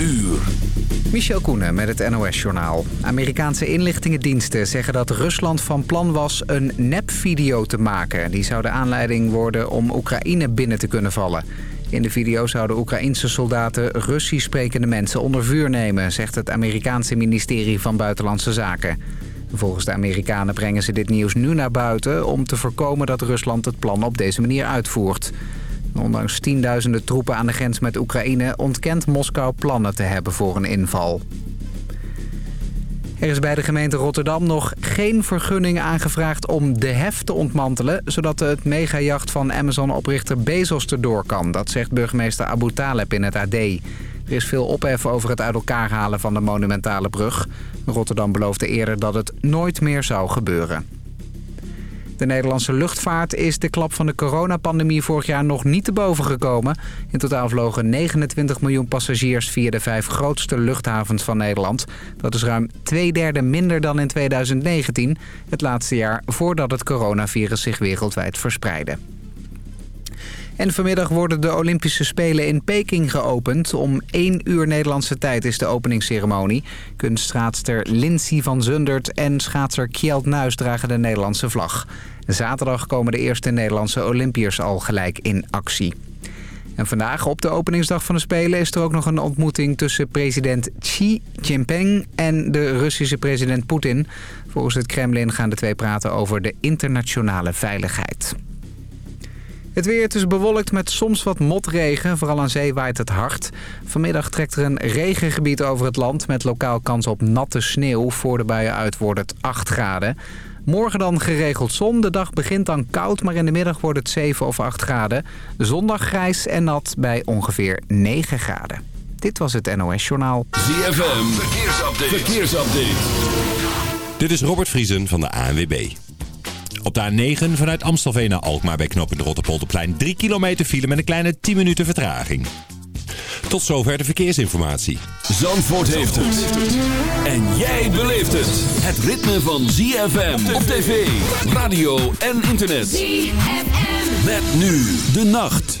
uur. Michel Koenen met het NOS-journaal. Amerikaanse inlichtingendiensten zeggen dat Rusland van plan was een nepvideo te maken. Die zou de aanleiding worden om Oekraïne binnen te kunnen vallen. In de video zouden Oekraïnse soldaten Russisch sprekende mensen onder vuur nemen... zegt het Amerikaanse ministerie van Buitenlandse Zaken. Volgens de Amerikanen brengen ze dit nieuws nu naar buiten... om te voorkomen dat Rusland het plan op deze manier uitvoert. Ondanks tienduizenden troepen aan de grens met Oekraïne... ontkent Moskou plannen te hebben voor een inval. Er is bij de gemeente Rotterdam nog geen vergunning aangevraagd om de hef te ontmantelen... zodat het megajacht van Amazon-oprichter Bezos erdoor kan. Dat zegt burgemeester Abu Taleb in het AD. Er is veel ophef over het uit elkaar halen van de monumentale brug. Rotterdam beloofde eerder dat het nooit meer zou gebeuren. De Nederlandse luchtvaart is de klap van de coronapandemie vorig jaar nog niet te boven gekomen. In totaal vlogen 29 miljoen passagiers via de vijf grootste luchthavens van Nederland. Dat is ruim twee derde minder dan in 2019, het laatste jaar voordat het coronavirus zich wereldwijd verspreidde. En vanmiddag worden de Olympische Spelen in Peking geopend. Om 1 uur Nederlandse tijd is de openingsceremonie. Kunststraatster Lindsay van Zundert en schaatser Kjeld Nuis dragen de Nederlandse vlag. Zaterdag komen de eerste Nederlandse Olympiërs al gelijk in actie. En vandaag op de openingsdag van de Spelen is er ook nog een ontmoeting tussen president Xi Jinping en de Russische president Poetin. Volgens het Kremlin gaan de twee praten over de internationale veiligheid. Het weer is bewolkt met soms wat motregen. Vooral aan zee waait het hard. Vanmiddag trekt er een regengebied over het land... met lokaal kans op natte sneeuw. Voor de buien uit wordt het 8 graden. Morgen dan geregeld zon. De dag begint dan koud, maar in de middag wordt het 7 of 8 graden. Zondag grijs en nat bij ongeveer 9 graden. Dit was het NOS Journaal. ZFM, verkeersupdate. verkeersupdate. Dit is Robert Vriesen van de ANWB. Op de A9 vanuit Amstelveen naar Alkmaar bij knooppunt Rotterpolderplein 3 kilometer file met een kleine 10 minuten vertraging. Tot zover de verkeersinformatie. Zandvoort heeft het. En jij beleeft het. Het ritme van ZFM op tv, radio en internet. ZFM. Met nu de nacht.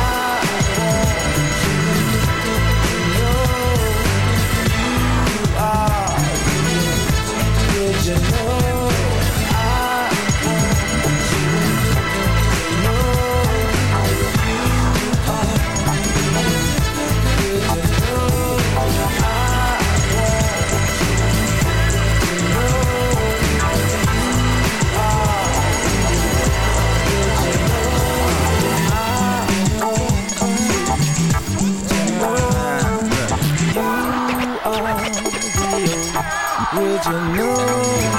就能。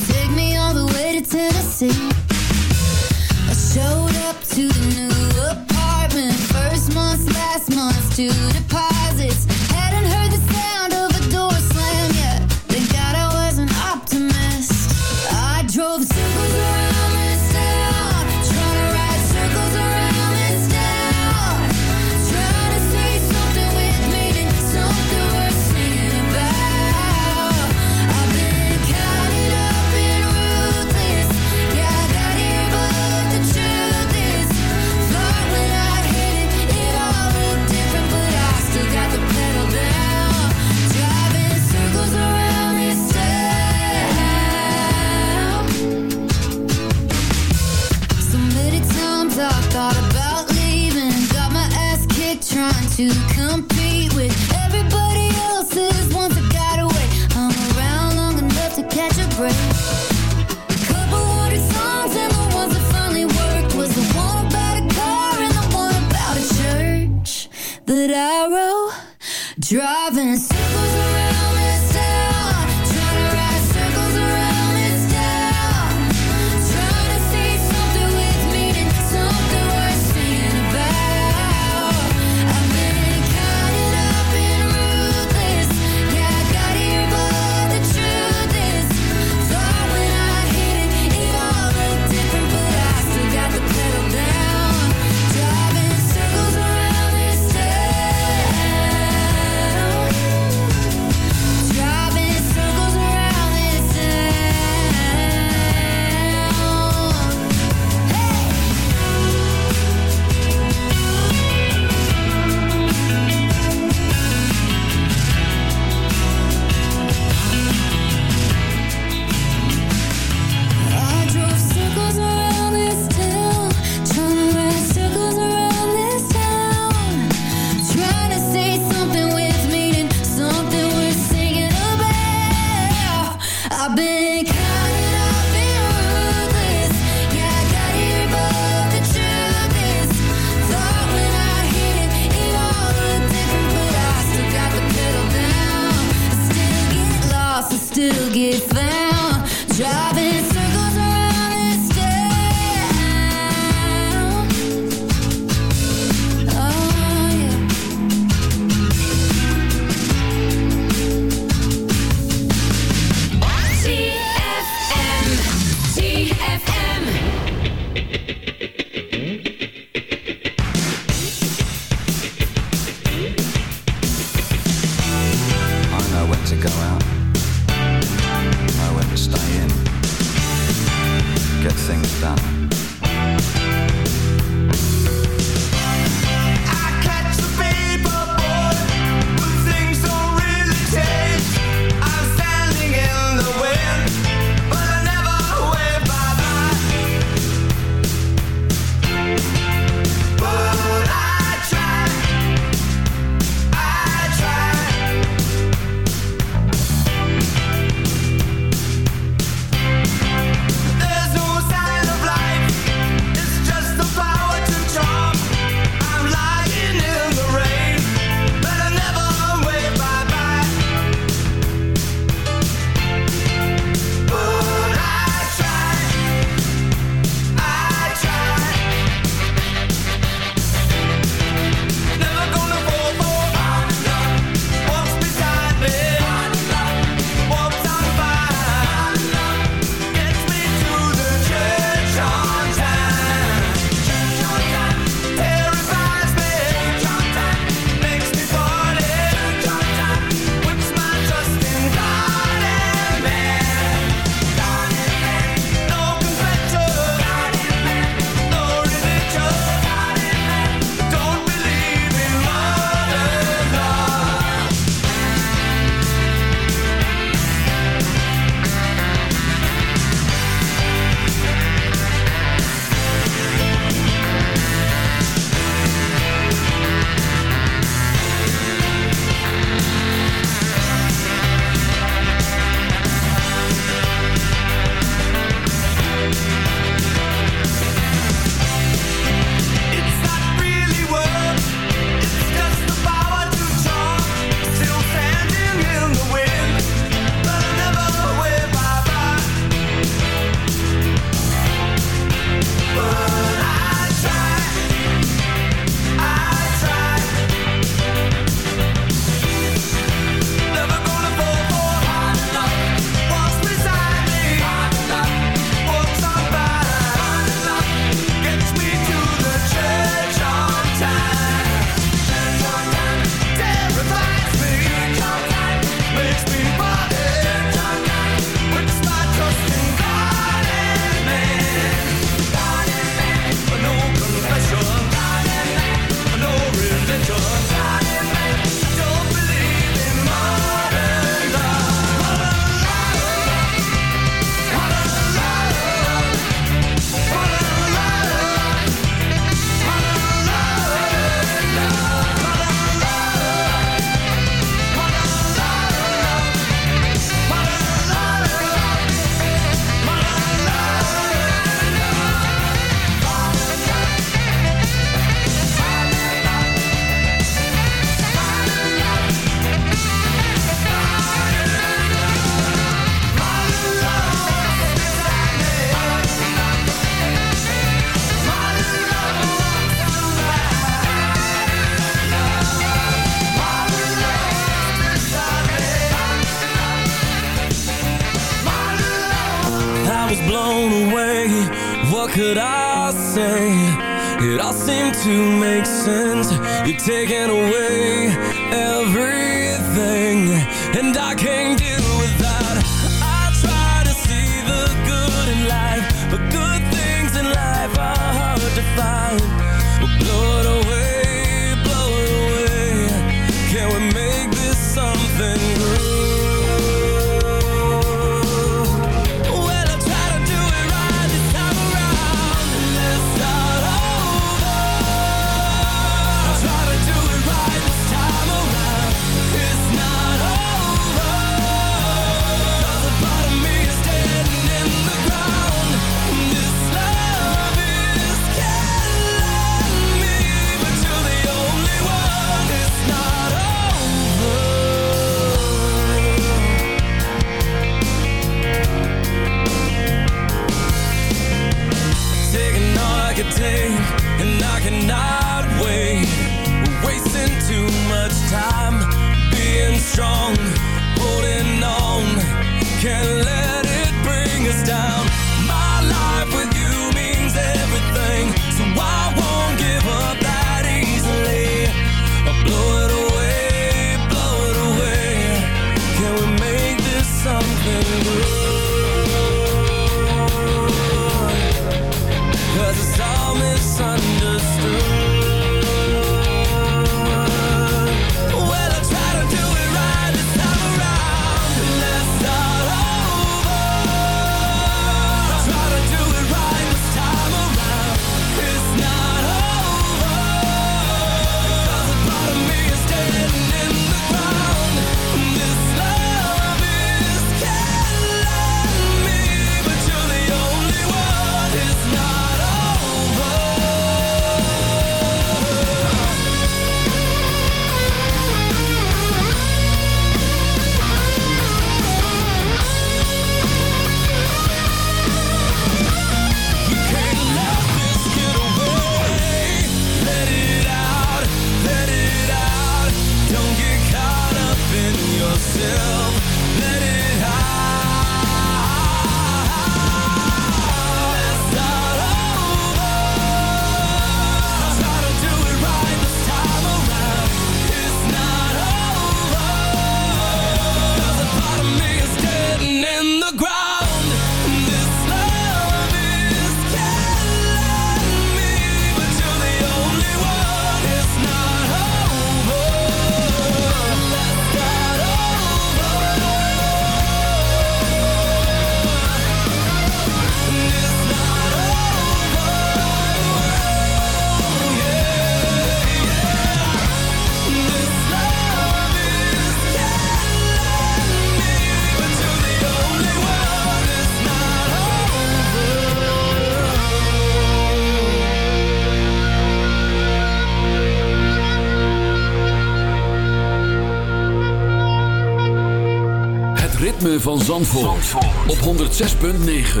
Zandvoort, op 106.9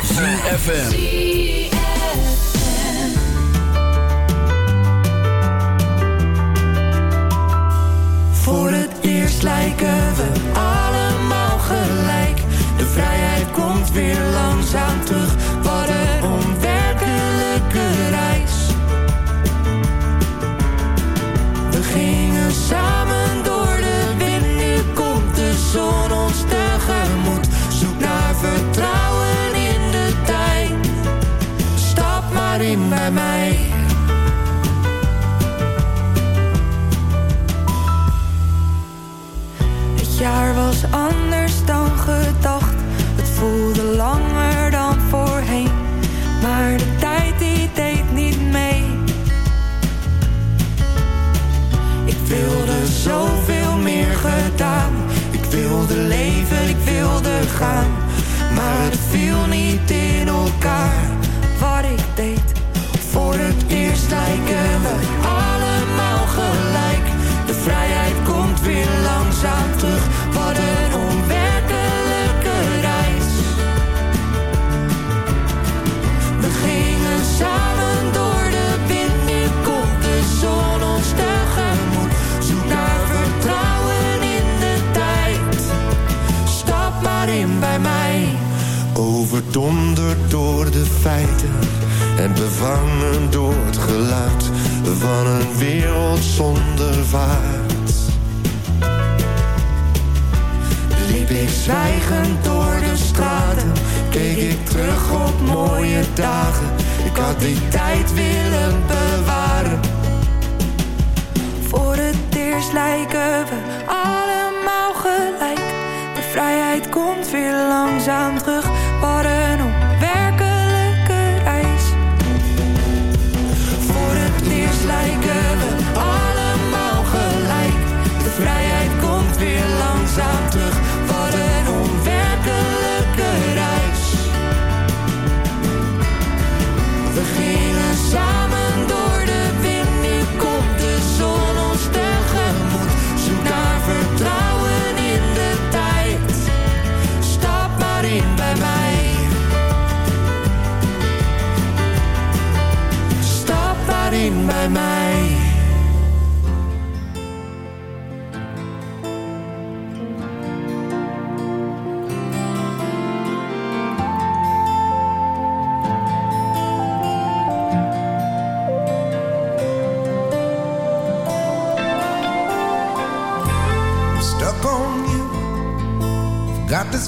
CFFM Voor het eerst lijken we allemaal gelijk. De vrijheid komt weer langzaam. Stap maar in bij mij. Stap maar in bij mij.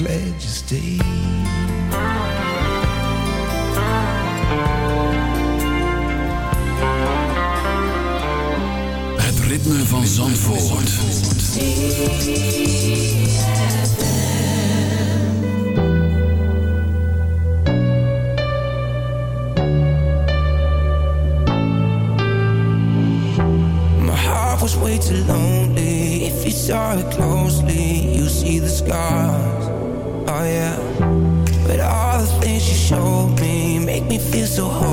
Glad you stayed. Het ritme van Zandvoort. My heart was way too lonely. If you saw it closely, you see the scars. Yeah. But all the things you showed me make me feel so holy.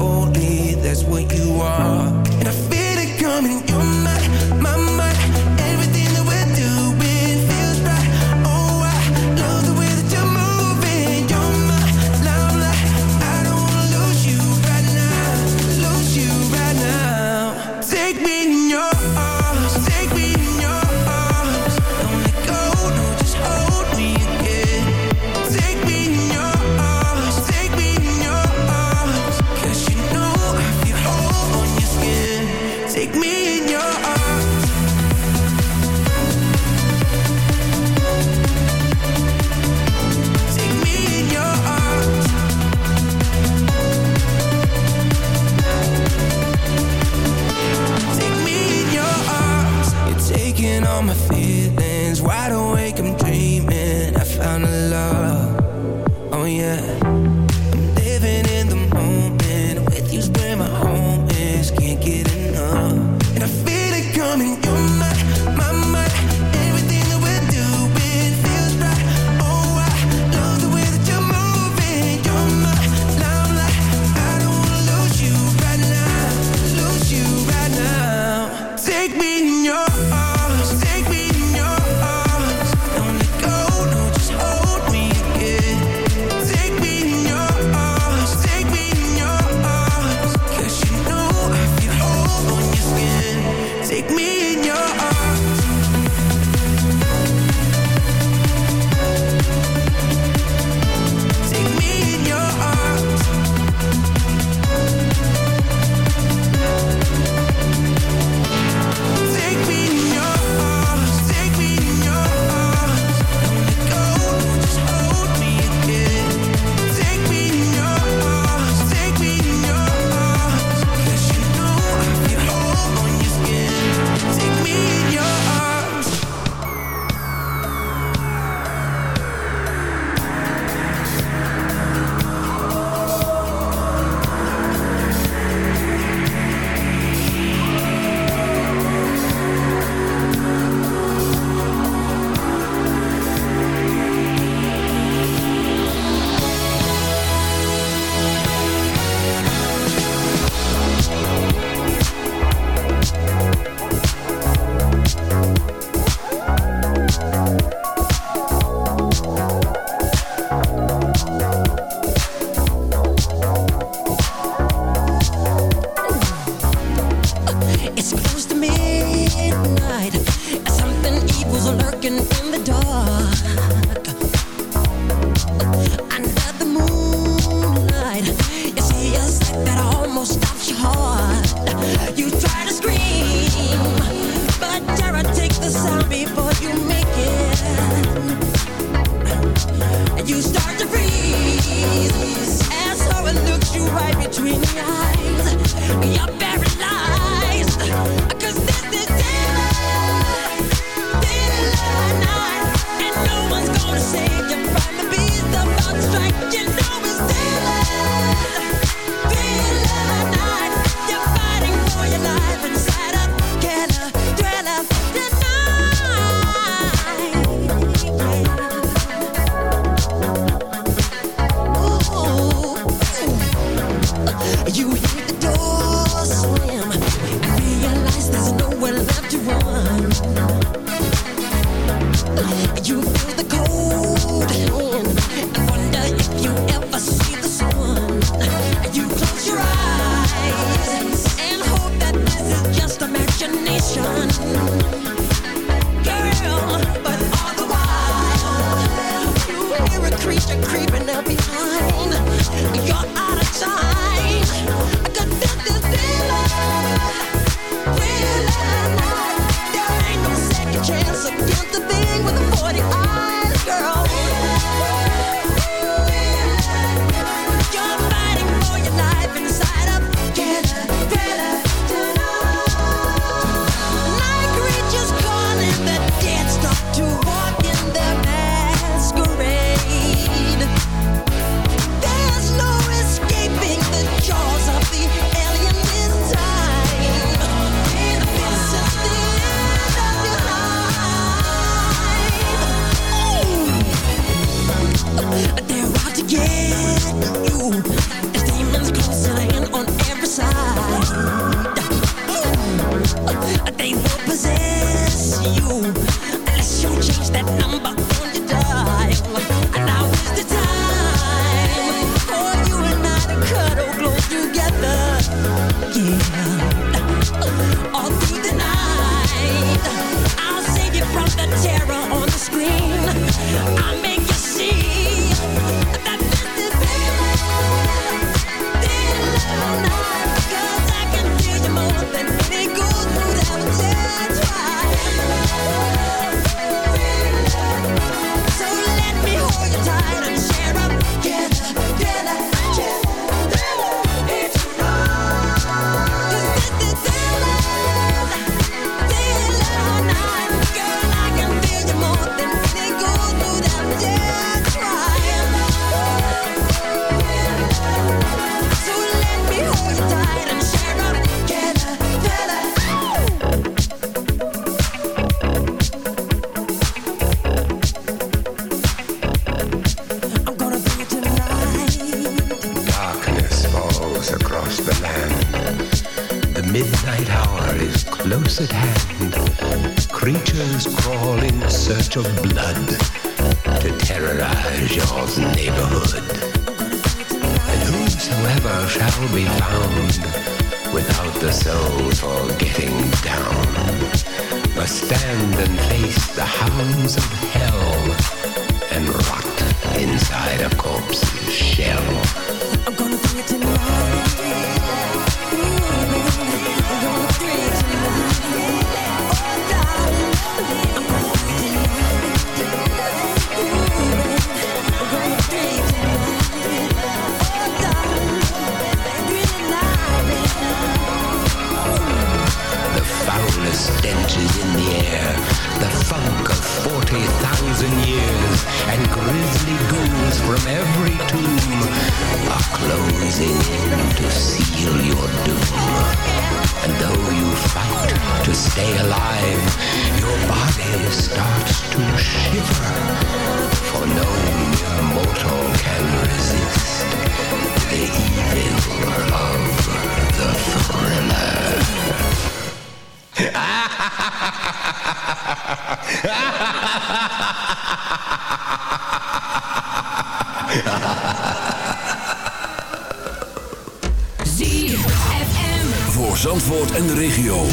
ZFM. Voor Zandvoort en de regio.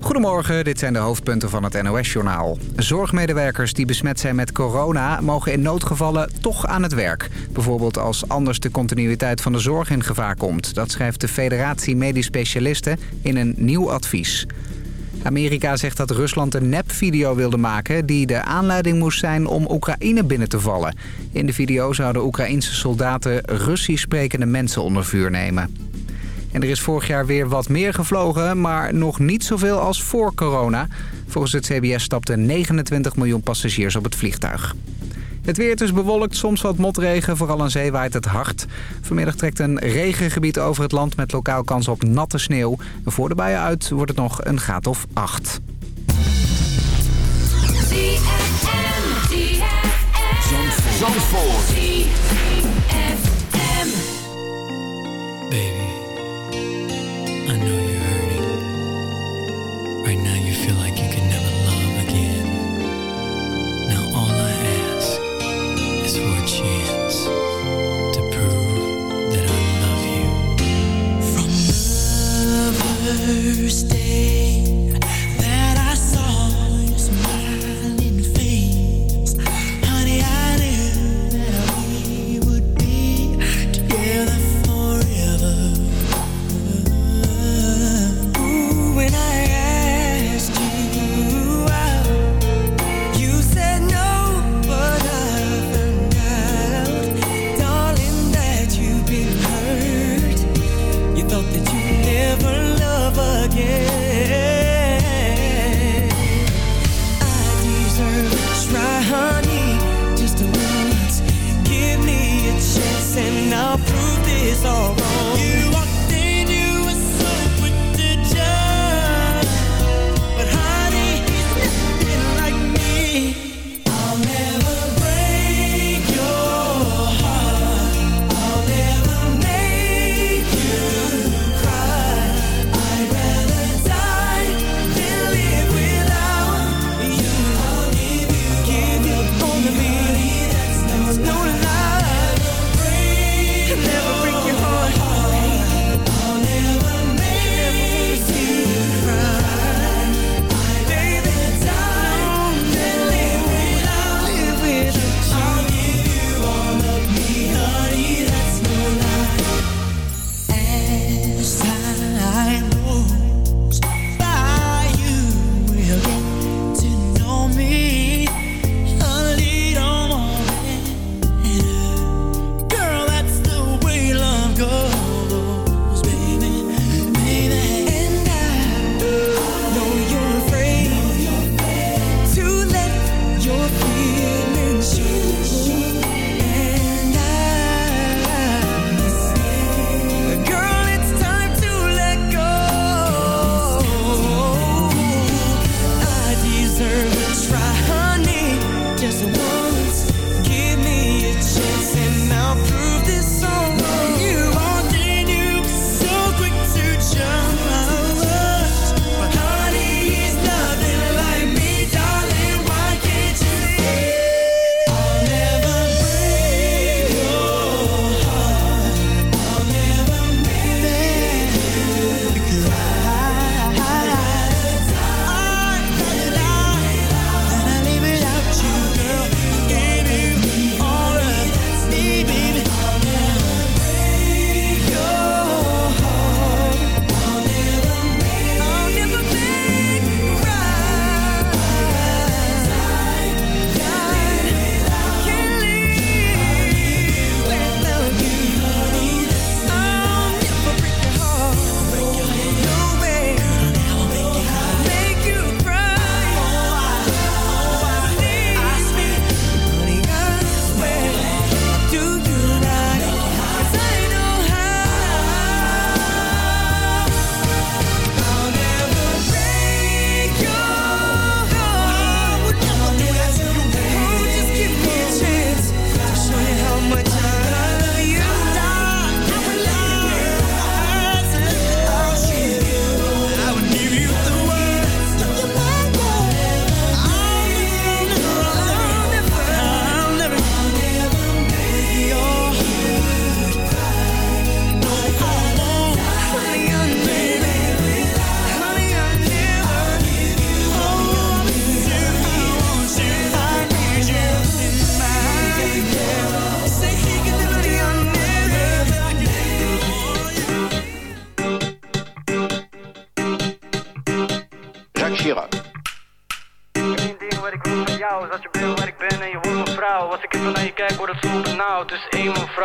Goedemorgen, dit zijn de hoofdpunten van het NOS-journaal. Zorgmedewerkers die besmet zijn met corona mogen in noodgevallen toch aan het werk. Bijvoorbeeld als anders de continuïteit van de zorg in gevaar komt. Dat schrijft de Federatie Medisch Specialisten in een nieuw advies. Amerika zegt dat Rusland een nepvideo wilde maken... die de aanleiding moest zijn om Oekraïne binnen te vallen. In de video zouden Oekraïnse soldaten Russisch sprekende mensen onder vuur nemen. En er is vorig jaar weer wat meer gevlogen, maar nog niet zoveel als voor corona. Volgens het CBS stapten 29 miljoen passagiers op het vliegtuig. Het weer is dus bewolkt, soms wat motregen, vooral aan zee waait het hard. Vanmiddag trekt een regengebied over het land met lokaal kans op natte sneeuw. Voor de buien uit wordt het nog een graad of 8. Zandvoort.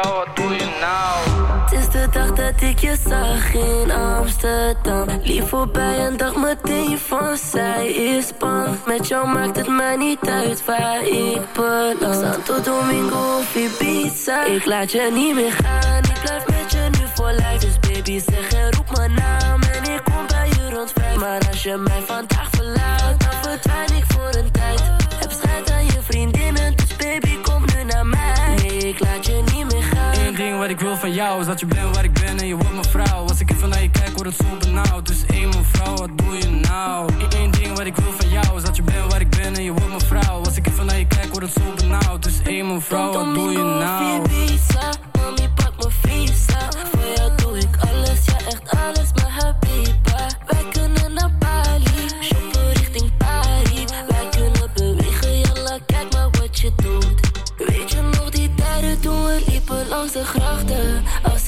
Je nou? Het is de dag dat ik je zag in Amsterdam. Lief voorbij en dacht meteen van zij is bang. Met jou maakt het mij niet uit waar ik beland. Santo Domingo of Ibiza. Ik laat je niet meer gaan. Ik blijf met je nu voor lijf. Dus baby zeg en roep mijn naam. En ik kom bij je rond vijf. Maar als je mij vandaag verlaat, dan verdwijn wat ik wil van jou is dat je bent waar ik ben en je wordt mijn vrouw. Als ik even naar je kijk, wordt het zo benauwd. Dus één mevrouw, wat doe je nou? Eén ding wat ik wil van jou is dat je bent waar ik ben en je wordt mijn vrouw. Als ik even naar je kijk, wordt het zo benauwd. Dus één mevrouw, wat doe je nou? Mami pak mijn visa. Voor jou doe ik alles, ja echt alles, mijn habiba.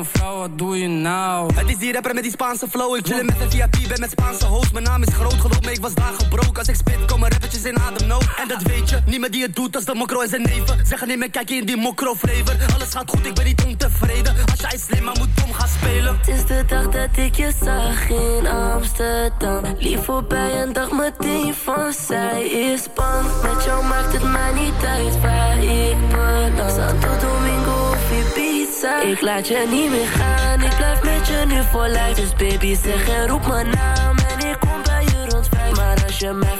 mevrouw, wat doe je nou? Het is die rapper met die Spaanse flow. Ik chillen met een VIP, ben met Spaanse host. Mijn naam is groot geloof me, ik was daar gebroken. Als ik spit, komen rappertjes in ademnood. En dat weet je, niemand die het doet als de mokro en zijn neven. Zeggen niet meer, kijk je in die mokro flavor. Alles gaat goed, ik ben niet ontevreden. Als jij slim, maar moet dom gaan spelen. Het is de dag dat ik je zag in Amsterdam. Lief voorbij en dacht meteen van zij is bang. Met jou maakt het mij niet uit waar ik beland. Santo Domingo of Ik laat je niet meer gaan, ik blijf met je nu voor lijf. Dus baby zeg en roep mijn naam en ik kom bij je rond vijf. Maar als je mij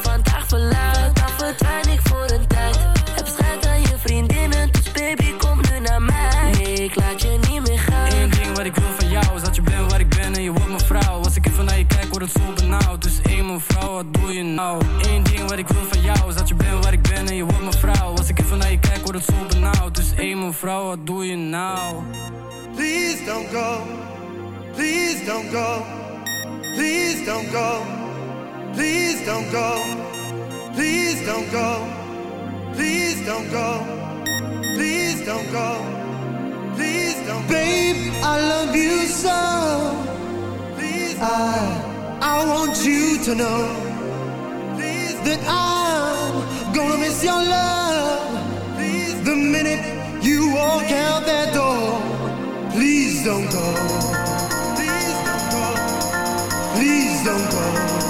Dus één mevrouw, wat doe je nou? Please don't go. Please don't go. Please don't go. Please don't go. Please don't go. Please don't go. Please don't go. Please don't go. Babe, I love you so. Please I I want you to know that I'm gonna miss your love. The minute you walk out that door. Please don't go. Please don't go. Please don't go.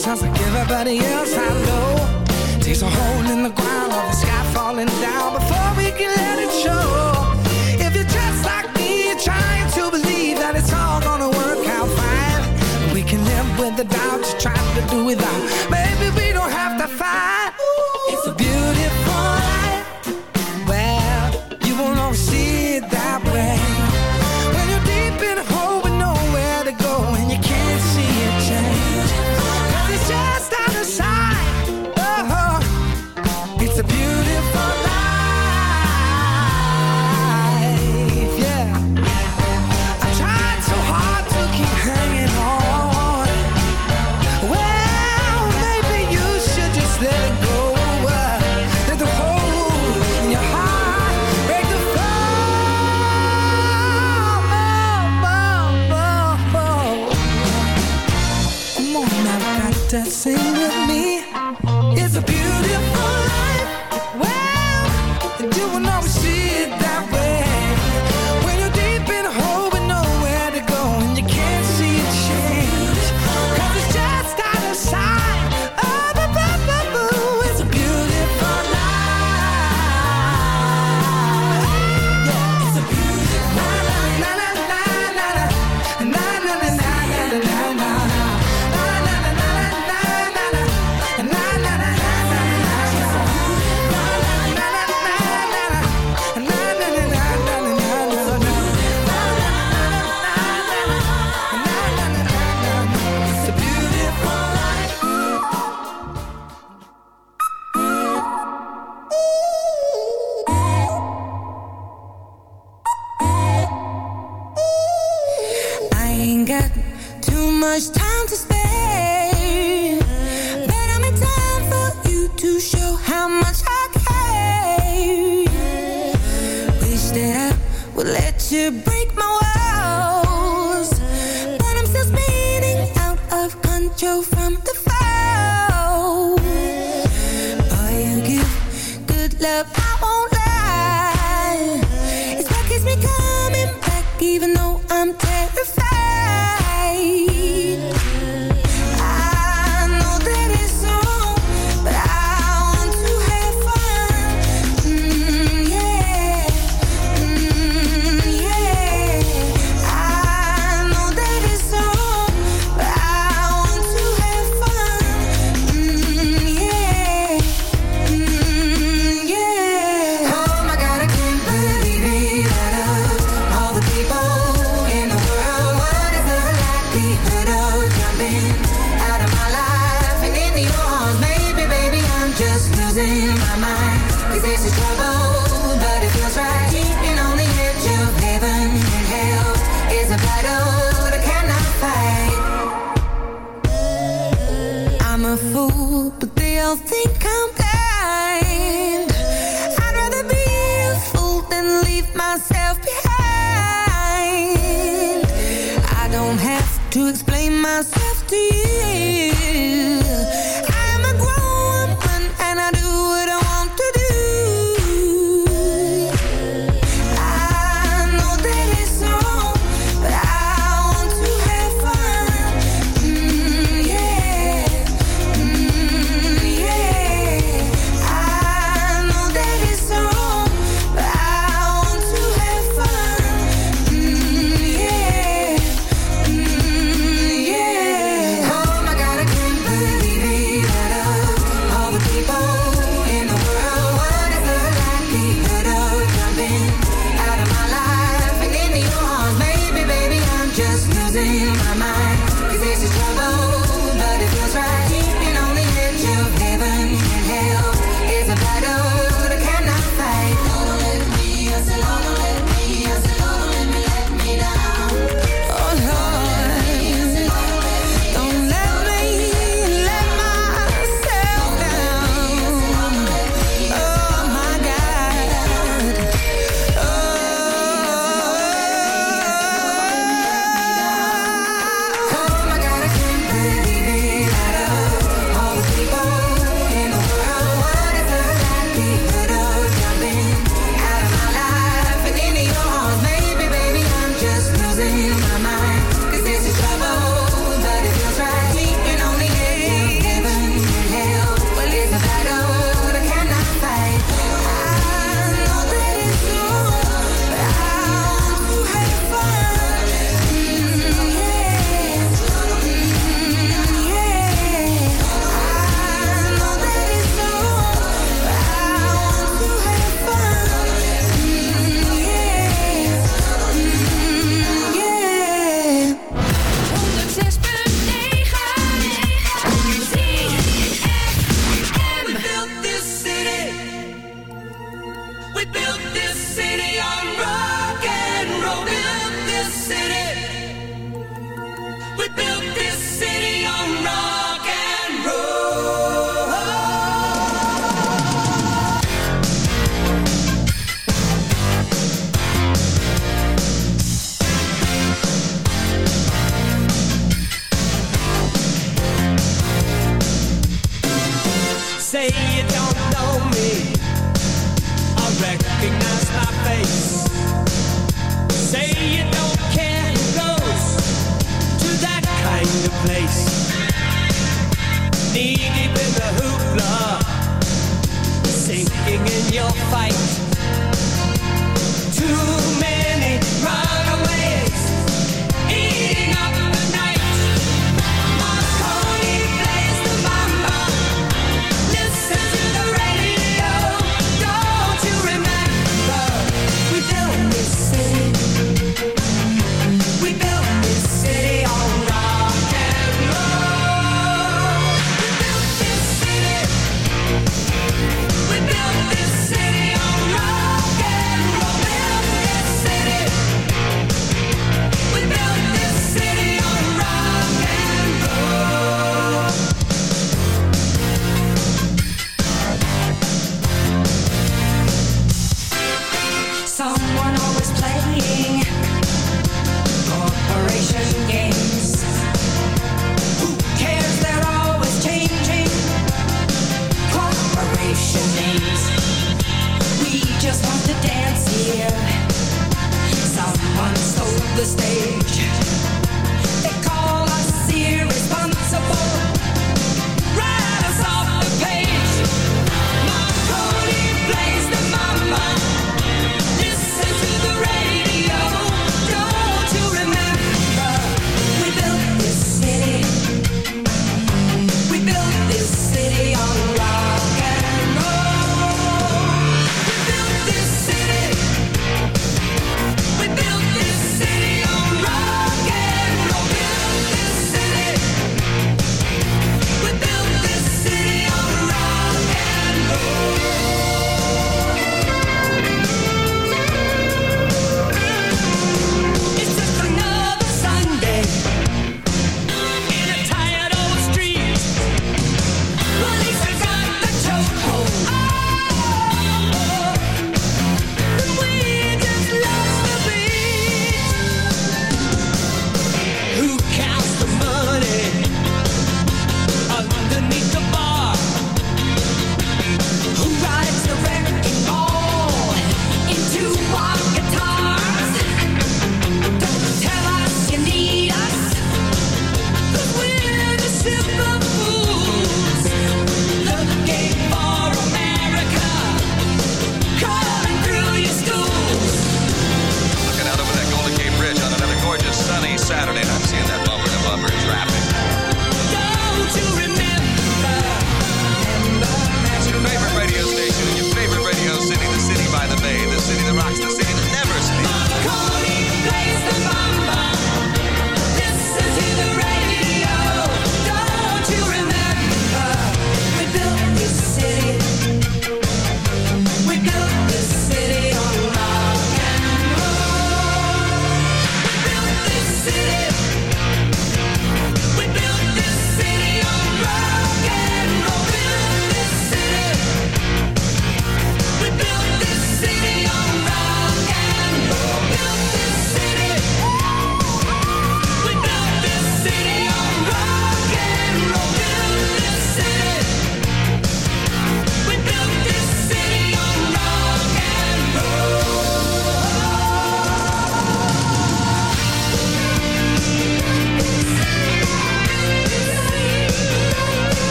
sounds like everybody else I know. There's a hole in the ground or the sky falling down Before we can let it show. If you're just like me, you're trying to believe That it's all gonna work out fine. We can live with the doubt, you're trying to do without